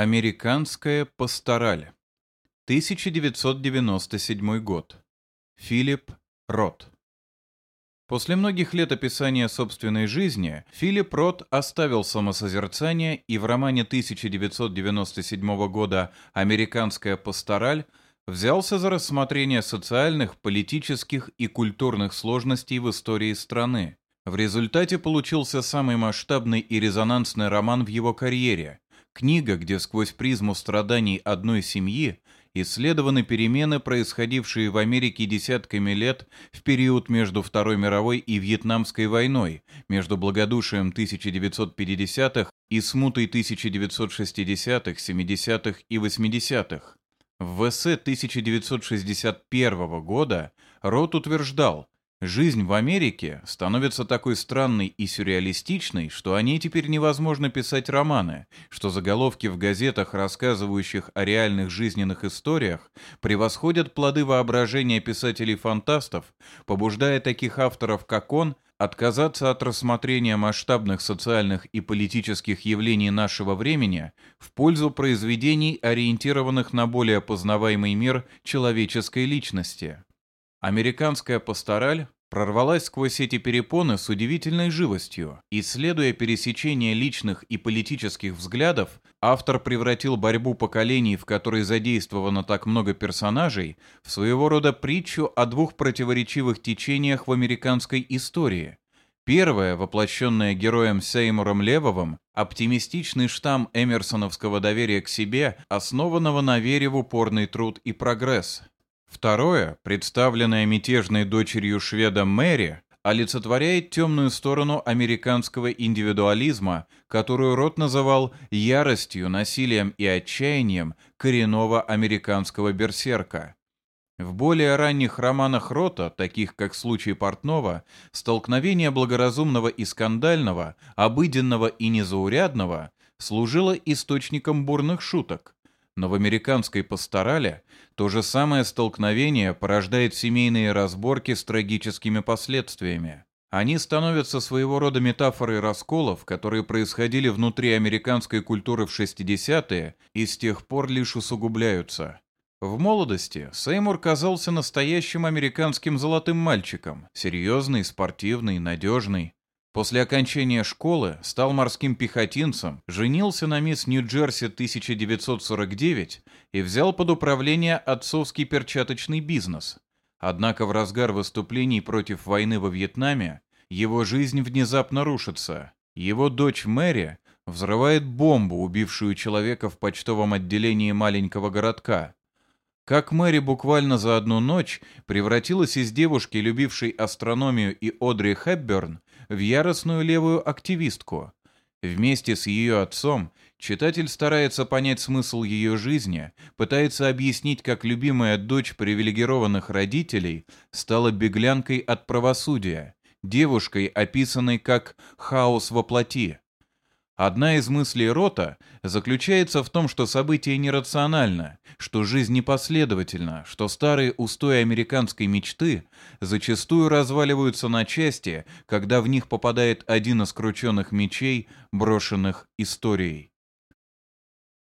Американская пастораль. 1997 год. Филипп Рот. После многих лет описания собственной жизни, Филипп Рот оставил самосозерцание и в романе 1997 года «Американская пастораль» взялся за рассмотрение социальных, политических и культурных сложностей в истории страны. В результате получился самый масштабный и резонансный роман в его карьере. Книга, где сквозь призму страданий одной семьи исследованы перемены, происходившие в Америке десятками лет в период между Второй мировой и Вьетнамской войной, между благодушием 1950-х и смутой 1960-х, 70-х и 80-х. В ВС 1961 года Рот утверждал, Жизнь в Америке становится такой странной и сюрреалистичной, что о ней теперь невозможно писать романы, что заголовки в газетах, рассказывающих о реальных жизненных историях, превосходят плоды воображения писателей-фантастов, побуждая таких авторов, как он, отказаться от рассмотрения масштабных социальных и политических явлений нашего времени в пользу произведений, ориентированных на более познаваемый мир человеческой личности. Американская пастораль прорвалась сквозь эти перепоны с удивительной живостью. Исследуя пересечение личных и политических взглядов, автор превратил борьбу поколений, в которой задействовано так много персонажей, в своего рода притчу о двух противоречивых течениях в американской истории. Первое, воплощенное героем Сеймуром Левовым, оптимистичный штамм эмерсоновского доверия к себе, основанного на вере в упорный труд и прогресс – Второе, представленное мятежной дочерью шведа Мэри, олицетворяет темную сторону американского индивидуализма, которую Рот называл яростью, насилием и отчаянием коренного американского берсерка. В более ранних романах Рота, таких как «Случай Портнова», столкновение благоразумного и скандального, обыденного и незаурядного служило источником бурных шуток. Но в американской пасторале то же самое столкновение порождает семейные разборки с трагическими последствиями. Они становятся своего рода метафорой расколов, которые происходили внутри американской культуры в 60-е и с тех пор лишь усугубляются. В молодости Сеймур казался настоящим американским золотым мальчиком, серьезный, спортивный, надежный. После окончания школы стал морским пехотинцем, женился на мисс Нью-Джерси 1949 и взял под управление отцовский перчаточный бизнес. Однако в разгар выступлений против войны во Вьетнаме его жизнь внезапно рушится. Его дочь Мэри взрывает бомбу, убившую человека в почтовом отделении маленького городка. Как Мэри буквально за одну ночь превратилась из девушки, любившей астрономию и Одри Хепберн, в яростную левую активистку. Вместе с ее отцом читатель старается понять смысл ее жизни, пытается объяснить, как любимая дочь привилегированных родителей стала беглянкой от правосудия, девушкой, описанной как «хаос во плоти». Одна из мыслей Рота заключается в том, что событие нерационально, что жизнь непоследовательна, что старые устои американской мечты зачастую разваливаются на части, когда в них попадает один из крученных мечей, брошенных историей.